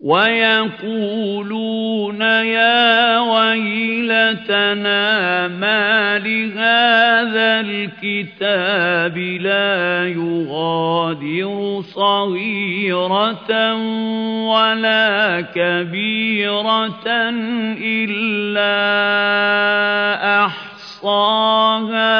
وَيَقُولُونَ يَا وَيْلَتَنَا مَا لِهَذَا الْكِتَابِ لَا يُغَادِرُ صَغِيرَةً وَلَا كَبِيرَةً إِلَّا أَحْصَاهَا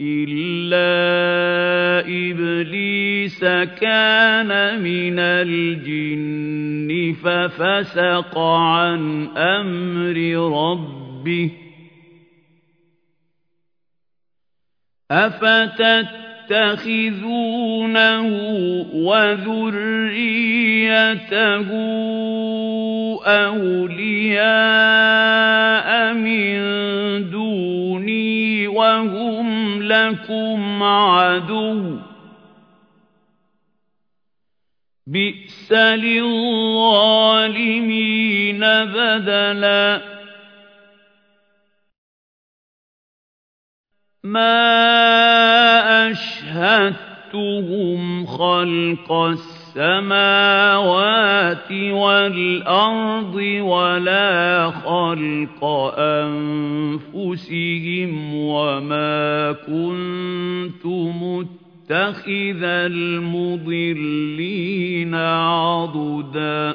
إِلَّا إِبْلِيسَ كَانَ مِنَ الْجِنِّ فَفَسَقَ عَنْ أَمْرِ رَبِّهِ أَفَتَتَّخِذُونَهُ وَذُرِّيَّتَهُ أَوْلِيَاءَ مِن دُونِي وَهُمْ لَكُمْ عَدُوٌّ ۚ. بِئْسَ لِلظَّالِمِينَ بَدَلًا. مَا أَشْهَدتُّهُمْ خَلْقَ السَّمَاوَاتِ وَالْأَرْضِ وَلَا خَلْقَ أَنفُسِهِمْ وَمَا كُنتُ مُتَّخِذَ الْمُضِلِّينَ عَضُدًا